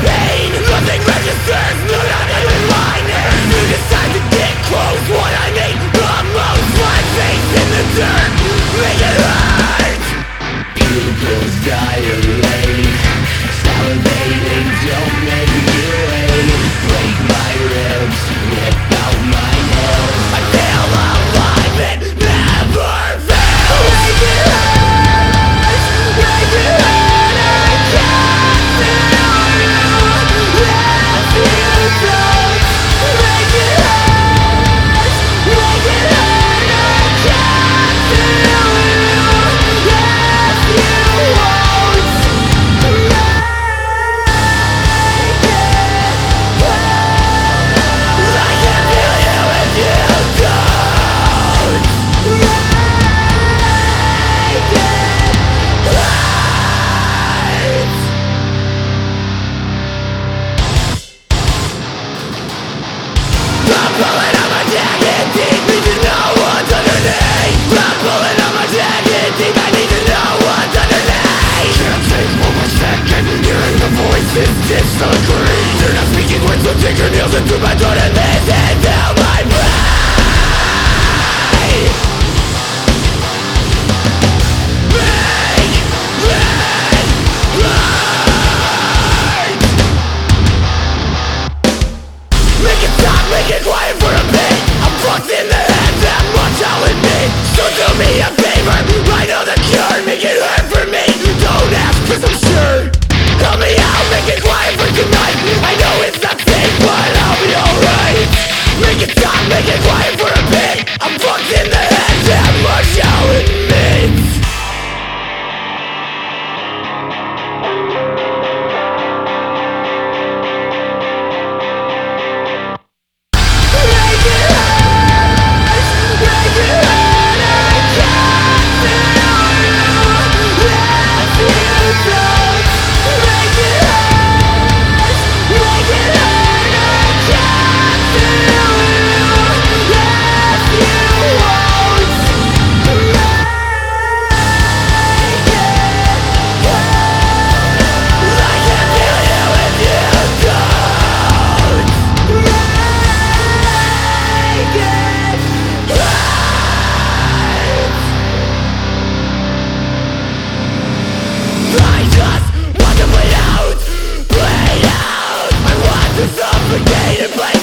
Yeah! Me die